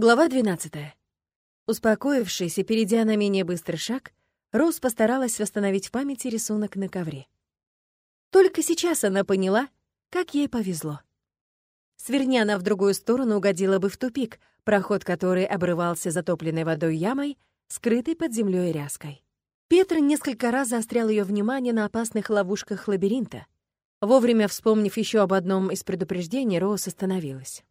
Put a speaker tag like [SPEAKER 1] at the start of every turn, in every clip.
[SPEAKER 1] Глава 12. Успокоившись и перейдя на менее быстрый шаг, Роуз постаралась восстановить в памяти рисунок на ковре. Только сейчас она поняла, как ей повезло. Сверни она в другую сторону, угодила бы в тупик, проход который обрывался затопленной водой ямой, скрытой под землей ряской. Петр несколько раз заострял ее внимание на опасных ловушках лабиринта. Вовремя вспомнив еще об одном из предупреждений, Роуз остановилась.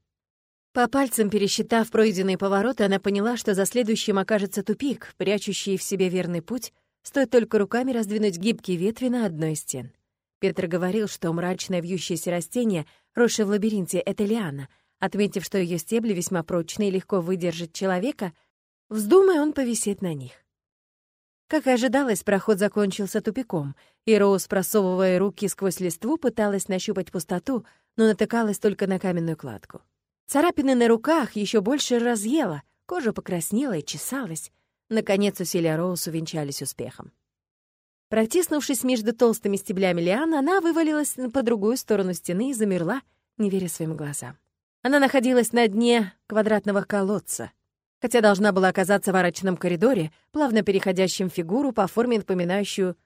[SPEAKER 1] По пальцам пересчитав пройденные повороты, она поняла, что за следующим окажется тупик, прячущий в себе верный путь, стоит только руками раздвинуть гибкие ветви на одной из стен. Петр говорил, что мрачное вьющееся растение, росшее в лабиринте, — это лиана. Отметив, что ее стебли весьма прочные и легко выдержат человека, вздумая он повисеть на них. Как и ожидалось, проход закончился тупиком, и Роуз, просовывая руки сквозь листву, пыталась нащупать пустоту, но натыкалась только на каменную кладку. Царапины на руках еще больше разъела, кожа покраснела и чесалась. Наконец усилия Роуз увенчались успехом. Протиснувшись между толстыми стеблями лиана, она вывалилась по другую сторону стены и замерла, не веря своим глазам. Она находилась на дне квадратного колодца, хотя должна была оказаться в арочном коридоре, плавно переходящем фигуру по форме напоминающую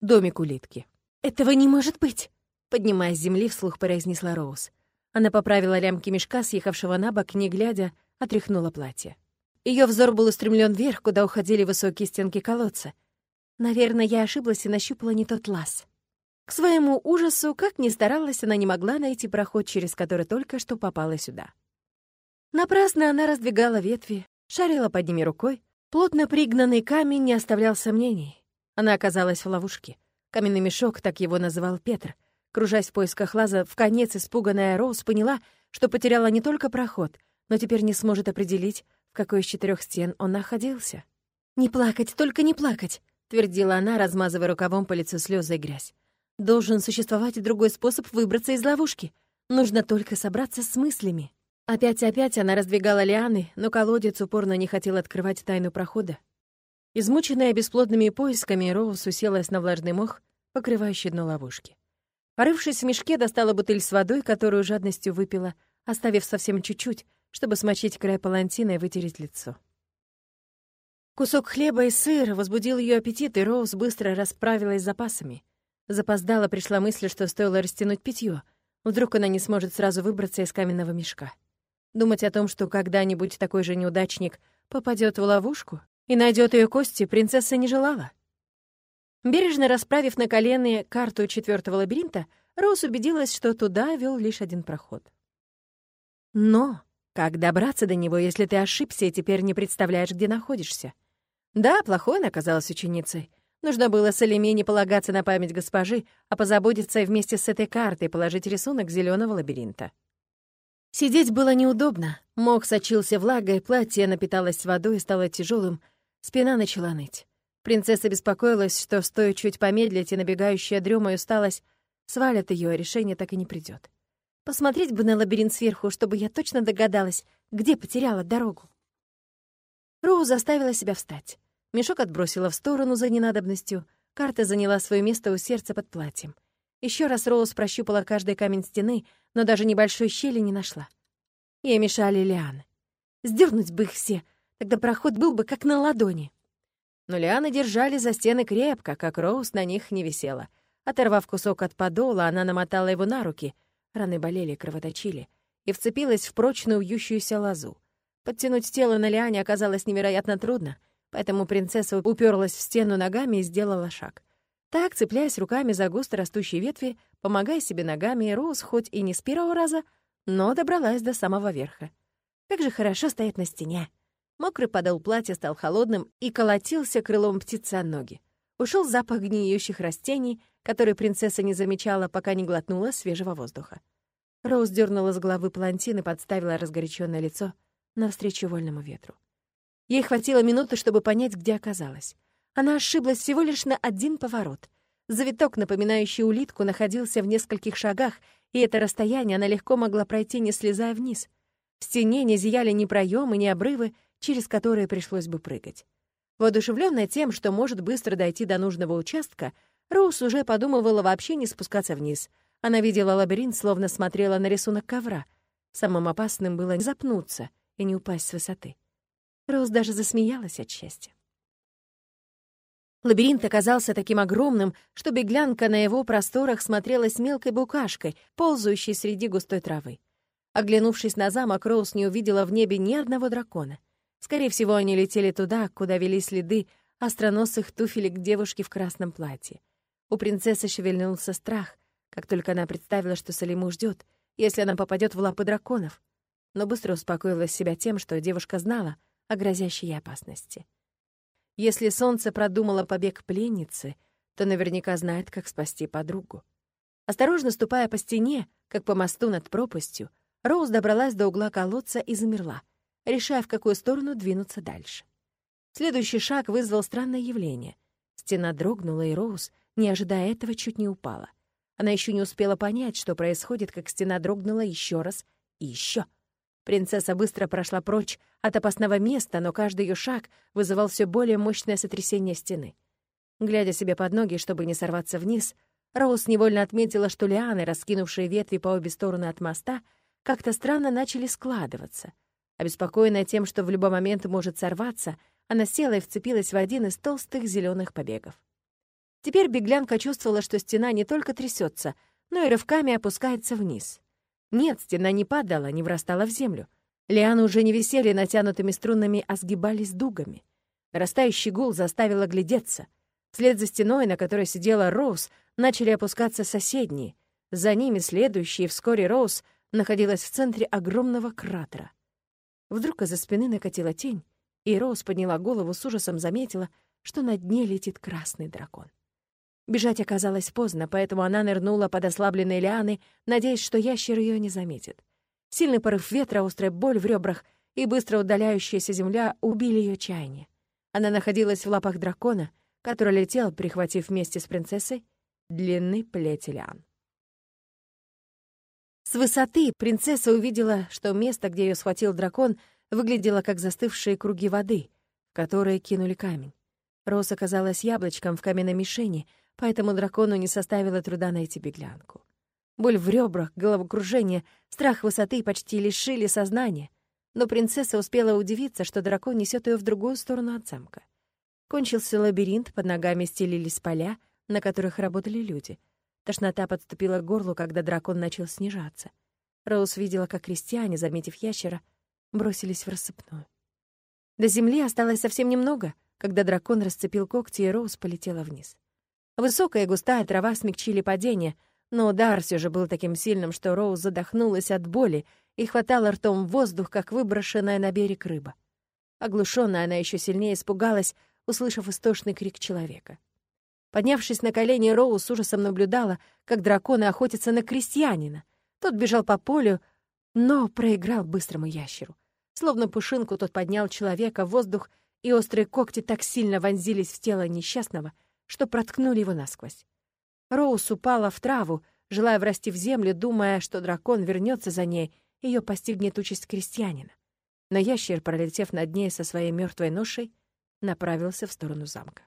[SPEAKER 1] домик улитки. «Этого не может быть!» — поднимаясь с земли, вслух произнесла Роуз. Она поправила лямки мешка, съехавшего на бок, не глядя, отряхнула платье. Ее взор был устремлен вверх, куда уходили высокие стенки колодца. Наверное, я ошиблась и нащупала не тот лаз. К своему ужасу, как ни старалась, она не могла найти проход, через который только что попала сюда. Напрасно она раздвигала ветви, шарила под ними рукой. Плотно пригнанный камень не оставлял сомнений. Она оказалась в ловушке. Каменный мешок, так его называл Петр — Кружась в поисках лаза, в конец испуганная Роуз поняла, что потеряла не только проход, но теперь не сможет определить, в какой из четырех стен он находился. «Не плакать, только не плакать!» — твердила она, размазывая рукавом по лицу слезы и грязь. «Должен существовать другой способ выбраться из ловушки. Нужно только собраться с мыслями». Опять и опять она раздвигала лианы, но колодец упорно не хотел открывать тайну прохода. Измученная бесплодными поисками, Роуз уселась на влажный мох, покрывающий дно ловушки. Порывшись в мешке, достала бутыль с водой, которую жадностью выпила, оставив совсем чуть-чуть, чтобы смочить край палантина и вытереть лицо. Кусок хлеба и сыр возбудил ее аппетит, и Роуз быстро расправилась с запасами. Запоздала пришла мысль, что стоило растянуть питье. Вдруг она не сможет сразу выбраться из каменного мешка. Думать о том, что когда-нибудь такой же неудачник попадет в ловушку и найдет ее кости, принцесса не желала. Бережно расправив на колени карту четвертого лабиринта, Роуз убедилась, что туда вел лишь один проход. Но как добраться до него, если ты ошибся и теперь не представляешь, где находишься? Да, плохой она оказалась ученицей. Нужно было Салиме не полагаться на память госпожи, а позаботиться вместе с этой картой положить рисунок зеленого лабиринта. Сидеть было неудобно. Мох сочился влагой, платье напиталось водой и стало тяжелым, спина начала ныть. Принцесса беспокоилась, что, стоя чуть помедлить, и набегающая дрема и усталость свалят ее, а решение так и не придет. Посмотреть бы на лабиринт сверху, чтобы я точно догадалась, где потеряла дорогу. Роу заставила себя встать. Мешок отбросила в сторону за ненадобностью. Карта заняла свое место у сердца под платьем. Еще раз Роуз прощупала каждый камень стены, но даже небольшой щели не нашла. Ей мешали лианы. Сдернуть бы их все, тогда проход был бы как на ладони. Но лианы держали за стены крепко, как Роуз на них не висела. Оторвав кусок от подола, она намотала его на руки. Раны болели, кровоточили. И вцепилась в прочную вьющуюся лозу. Подтянуть тело на лиане оказалось невероятно трудно, поэтому принцесса уперлась в стену ногами и сделала шаг. Так, цепляясь руками за густо растущие ветви, помогая себе ногами, Роуз хоть и не с первого раза, но добралась до самого верха. Как же хорошо стоять на стене. Мокрый подол платья стал холодным и колотился крылом птицы о ноги. Ушел запах гниющих растений, который принцесса не замечала, пока не глотнула свежего воздуха. Роуз дернула с головы палантин и подставила разгоряченное лицо навстречу вольному ветру. Ей хватило минуты, чтобы понять, где оказалась. Она ошиблась всего лишь на один поворот. Завиток, напоминающий улитку, находился в нескольких шагах, и это расстояние она легко могла пройти, не слезая вниз. В стене не зияли ни проемы, ни обрывы, через которые пришлось бы прыгать. Воодушевленная тем, что может быстро дойти до нужного участка, Роуз уже подумывала вообще не спускаться вниз. Она видела лабиринт, словно смотрела на рисунок ковра. Самым опасным было не запнуться и не упасть с высоты. Роуз даже засмеялась от счастья. Лабиринт оказался таким огромным, что беглянка на его просторах смотрелась мелкой букашкой, ползающей среди густой травы. Оглянувшись на замок, Роуз не увидела в небе ни одного дракона. Скорее всего, они летели туда, куда вели следы остроносых туфелек девушки в красном платье. У принцессы шевельнулся страх, как только она представила, что Салиму ждет, если она попадет в лапы драконов, но быстро успокоила себя тем, что девушка знала о грозящей ей опасности. Если солнце продумало побег пленницы, то наверняка знает, как спасти подругу. Осторожно ступая по стене, как по мосту над пропастью, Роуз добралась до угла колодца и замерла, решая, в какую сторону двинуться дальше. Следующий шаг вызвал странное явление. Стена дрогнула, и Роуз, не ожидая этого, чуть не упала. Она еще не успела понять, что происходит, как стена дрогнула еще раз и еще. Принцесса быстро прошла прочь от опасного места, но каждый ее шаг вызывал все более мощное сотрясение стены. Глядя себе под ноги, чтобы не сорваться вниз, Роуз невольно отметила, что лианы, раскинувшие ветви по обе стороны от моста, как-то странно начали складываться. Обеспокоенная тем, что в любой момент может сорваться, она села и вцепилась в один из толстых зеленых побегов. Теперь беглянка чувствовала, что стена не только трясется, но и рывками опускается вниз. Нет, стена не падала, не врастала в землю. Лианы уже не висели натянутыми струнами, а сгибались дугами. Растающий гул заставил оглядеться. Вслед за стеной, на которой сидела Роуз, начали опускаться соседние. За ними следующие, вскоре Роуз находилась в центре огромного кратера. Вдруг из-за спины накатила тень, и Роуз подняла голову с ужасом, заметила, что на дне летит красный дракон. Бежать оказалось поздно, поэтому она нырнула под ослабленные лианы, надеясь, что ящер ее не заметит. Сильный порыв ветра, острая боль в ребрах и быстро удаляющаяся земля убили ее чаяние. Она находилась в лапах дракона, который летел, прихватив вместе с принцессой длинный плеть лиан. Высоты принцесса увидела, что место, где ее схватил дракон, выглядело как застывшие круги воды, которые кинули камень. Роз оказалась яблочком в каменной мишени, поэтому дракону не составило труда найти беглянку. Боль в ребрах, головокружение, страх высоты почти лишили сознания, но принцесса успела удивиться, что дракон несет ее в другую сторону от замка. Кончился лабиринт, под ногами стелились поля, на которых работали люди. Тошнота подступила к горлу, когда дракон начал снижаться. Роуз видела, как крестьяне, заметив ящера, бросились в рассыпную. До земли осталось совсем немного, когда дракон расцепил когти, и Роуз полетела вниз. Высокая и густая трава смягчили падение, но удар все же был таким сильным, что Роуз задохнулась от боли и хватала ртом воздух, как выброшенная на берег рыба. Оглушенная, она еще сильнее испугалась, услышав истошный крик человека. Поднявшись на колени, Роуз с ужасом наблюдала, как драконы охотятся на крестьянина. Тот бежал по полю, но проиграл быстрому ящеру. Словно пушинку тот поднял человека в воздух, и острые когти так сильно вонзились в тело несчастного — что проткнули его насквозь. Роуз упала в траву, желая врасти в землю, думая, что дракон вернется за ней, ее постигнет участь крестьянина. Но ящер, пролетев над ней со своей мертвой ношей, направился в сторону замка.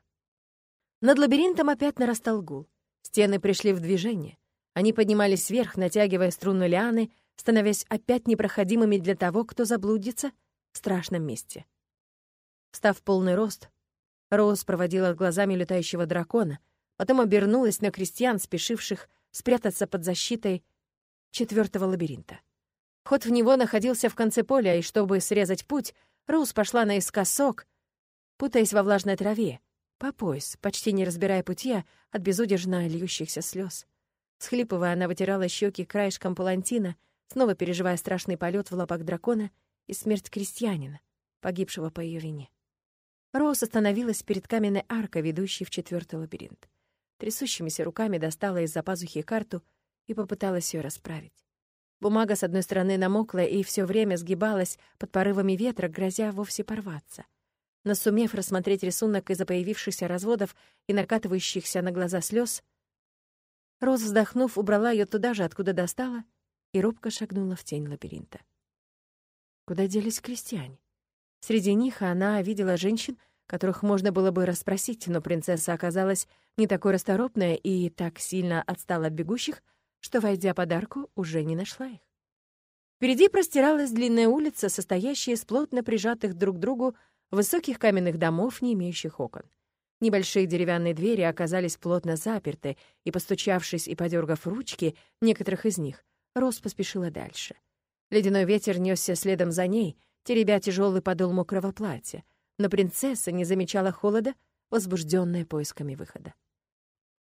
[SPEAKER 1] Над лабиринтом опять нарастал гул. Стены пришли в движение. Они поднимались вверх, натягивая струны лианы, становясь опять непроходимыми для того, кто заблудится в страшном месте. Встав в полный рост, Роуз проводила глазами летающего дракона, потом обернулась на крестьян, спешивших спрятаться под защитой четвертого лабиринта. Ход в него находился в конце поля, и чтобы срезать путь, Роуз пошла наискосок, путаясь во влажной траве, по пояс, почти не разбирая пути от безудержно льющихся слез. Схлипывая, она вытирала щеки краешком палантина, снова переживая страшный полет в лапах дракона и смерть крестьянина, погибшего по ее вине. Роуз остановилась перед каменной аркой, ведущей в четвертый лабиринт. Трясущимися руками достала из-за пазухи карту и попыталась ее расправить. Бумага с одной стороны намокла и все время сгибалась под порывами ветра, грозя вовсе порваться. Но сумев рассмотреть рисунок из-за появившихся разводов и накатывающихся на глаза слез, Роз, вздохнув, убрала ее туда же, откуда достала, и робко шагнула в тень лабиринта. Куда делись крестьяне? Среди них она видела женщин, которых можно было бы расспросить, но принцесса оказалась не такой расторопная и так сильно отстала от бегущих, что, войдя под арку, уже не нашла их. Впереди простиралась длинная улица, состоящая из плотно прижатых друг к другу высоких каменных домов, не имеющих окон. Небольшие деревянные двери оказались плотно заперты, и, постучавшись и подергав ручки некоторых из них, Рос поспешила дальше. Ледяной ветер несся следом за ней, теребя тяжелый подол мокрого платья, но принцесса не замечала холода, возбужденная поисками выхода.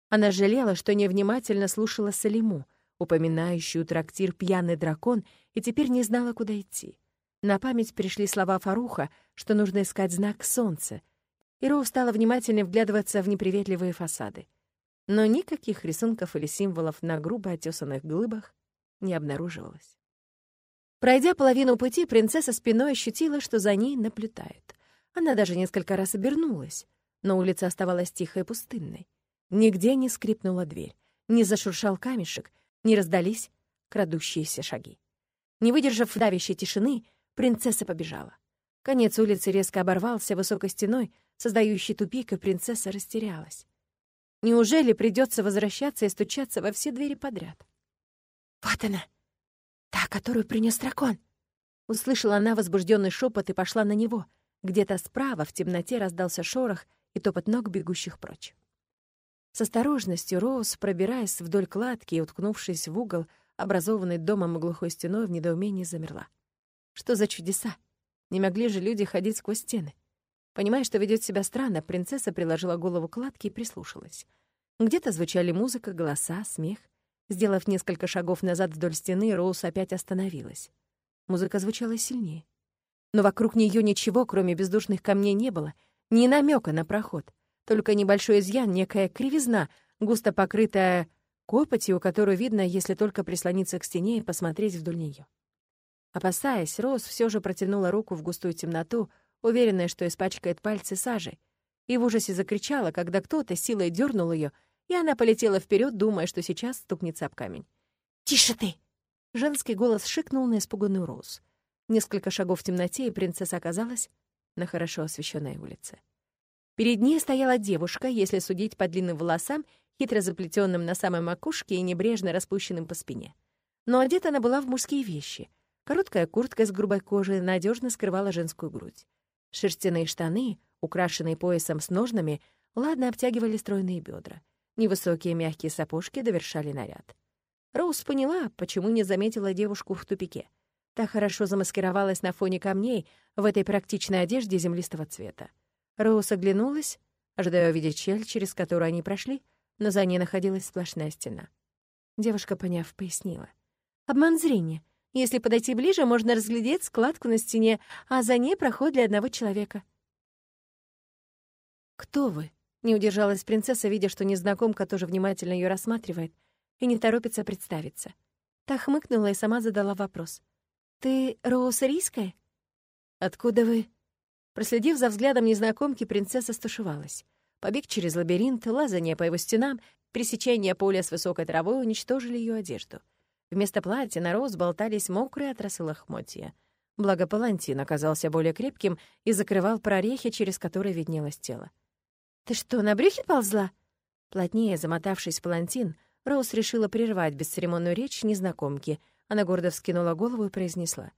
[SPEAKER 1] Она жалела, что невнимательно слушала Салиму, упоминающую трактир «Пьяный дракон», и теперь не знала, куда идти. На память пришли слова Фаруха, что нужно искать знак солнца, и Роу стала внимательно вглядываться в неприветливые фасады. Но никаких рисунков или символов на грубо отёсанных глыбах не обнаруживалось. Пройдя половину пути, принцесса спиной ощутила, что за ней наблюдают. Она даже несколько раз обернулась, но улица оставалась тихой и пустынной. Нигде не скрипнула дверь, не зашуршал камешек, не раздались крадущиеся шаги. Не выдержав давящей тишины, принцесса побежала. Конец улицы резко оборвался высокой стеной, создающей тупик, и принцесса растерялась. Неужели придется возвращаться и стучаться во все двери подряд? «Вот она! Та, которую принес дракон!» Услышала она возбужденный шепот и пошла на него. Где-то справа в темноте раздался шорох и топот ног, бегущих прочь. С осторожностью Роуз, пробираясь вдоль кладки и уткнувшись в угол, образованный домом и глухой стеной, в недоумении замерла. Что за чудеса? Не могли же люди ходить сквозь стены? Понимая, что ведет себя странно, принцесса приложила голову к кладке и прислушалась. Где-то звучали музыка, голоса, смех. Сделав несколько шагов назад вдоль стены, Роуз опять остановилась. Музыка звучала сильнее. Но вокруг нее ничего, кроме бездушных камней, не было, ни намека на проход. Только небольшой изъян, некая кривизна, густо покрытая копотью, которую видно, если только прислониться к стене и посмотреть вдоль нее. Опасаясь, Роуз все же протянула руку в густую темноту, уверенная, что испачкает пальцы сажей, и в ужасе закричала, когда кто-то силой дернул ее, и она полетела вперед, думая, что сейчас стукнется об камень. «Тише ты!» Женский голос шикнул на испуганную Роуз. Несколько шагов в темноте, и принцесса оказалась на хорошо освещенной улице. Перед ней стояла девушка, если судить по длинным волосам, хитро заплетенным на самой макушке и небрежно распущенным по спине. Но одета она была в мужские вещи. Короткая куртка с грубой кожи надежно скрывала женскую грудь. Шерстяные штаны, украшенные поясом с ножнами, ладно обтягивали стройные бедра. Невысокие мягкие сапожки довершали наряд. Роуз поняла, почему не заметила девушку в тупике. Та хорошо замаскировалась на фоне камней в этой практичной одежде землистого цвета. Роуз оглянулась, ожидая увидеть щель, через которую они прошли, но за ней находилась сплошная стена. Девушка, поняв, пояснила. «Обман зрения. Если подойти ближе, можно разглядеть складку на стене, а за ней проход для одного человека». «Кто вы?» — не удержалась принцесса, видя, что незнакомка тоже внимательно ее рассматривает и не торопится представиться. Та хмыкнула и сама задала вопрос. «Ты Роуз Рийская?» «Откуда вы?» Проследив за взглядом незнакомки, принцесса стушевалась. Побег через лабиринт, лазание по его стенам, пересечение поля с высокой травой уничтожили ее одежду. Вместо платья на роз болтались мокрые от лохмотья. Благо палантин оказался более крепким и закрывал прорехи, через которые виднелось тело. «Ты что, на брюхе ползла?» Плотнее замотавшись в палантин, Роуз решила прервать бесцеремонную речь незнакомки. Она гордо вскинула голову и произнесла.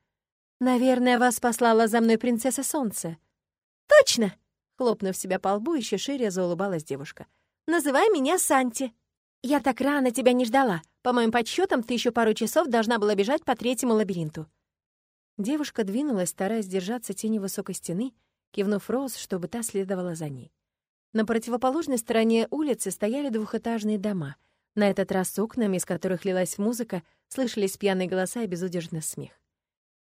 [SPEAKER 1] «Наверное, вас послала за мной принцесса Солнца». «Точно!» Хлопнув себя по лбу, еще шире заулыбалась девушка. «Называй меня Санти». «Я так рано тебя не ждала. По моим подсчетам, ты еще пару часов должна была бежать по третьему лабиринту». Девушка двинулась, стараясь держаться тени высокой стены, кивнув Роуз, чтобы та следовала за ней. На противоположной стороне улицы стояли двухэтажные дома. На этот раз с окнами, из которых лилась музыка, слышались пьяные голоса и безудержный смех.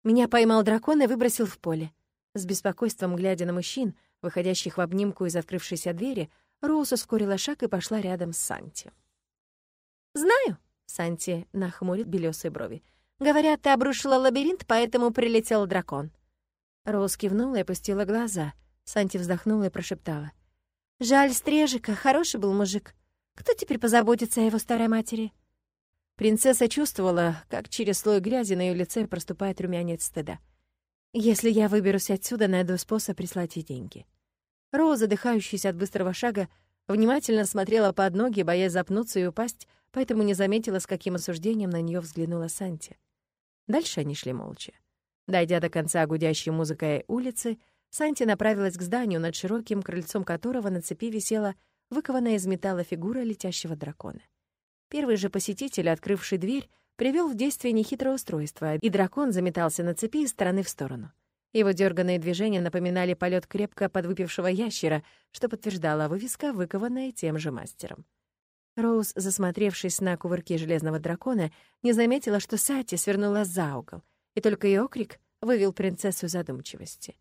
[SPEAKER 1] Меня поймал дракон и выбросил в поле. С беспокойством глядя на мужчин, выходящих в обнимку из открывшейся двери, Роуз ускорила шаг и пошла рядом с Санти. «Знаю», — Санти нахмурит белёсые брови. «Говорят, ты обрушила лабиринт, поэтому прилетел дракон». Роуз кивнула и опустила глаза. Санти вздохнула и прошептала. «Жаль Стрежика, хороший был мужик. Кто теперь позаботится о его старой матери?» Принцесса чувствовала, как через слой грязи на ее лице проступает румянец стыда. «Если я выберусь отсюда, найду способ прислать ей деньги». Роза, задыхающаяся от быстрого шага, внимательно смотрела под ноги, боясь запнуться и упасть, поэтому не заметила, с каким осуждением на нее взглянула Санти. Дальше они шли молча. Дойдя до конца гудящей музыкой улицы, Санти направилась к зданию, над широким крыльцом которого на цепи висела выкованная из металла фигура летящего дракона. Первый же посетитель, открывший дверь, привел в действие нехитрое устройство, и дракон заметался на цепи из стороны в сторону. Его дерганные движения напоминали полет крепко подвыпившего ящера, что подтверждала вывеска, выкованная тем же мастером. Роуз, засмотревшись на кувырки железного дракона, не заметила, что Сати свернула за угол, и только ее окрик вывел принцессу задумчивости.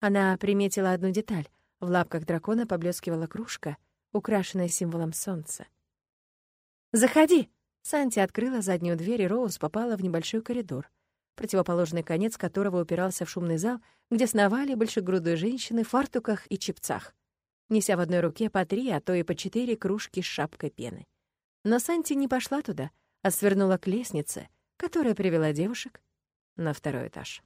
[SPEAKER 1] Она приметила одну деталь. В лапках дракона поблескивала кружка, украшенная символом солнца. «Заходи!» Санти открыла заднюю дверь, и Роуз попала в небольшой коридор, противоположный конец которого упирался в шумный зал, где сновали большегрудые женщины в фартуках и чепцах, неся в одной руке по три, а то и по четыре кружки с шапкой пены. Но Санти не пошла туда, а свернула к лестнице, которая привела девушек на второй этаж.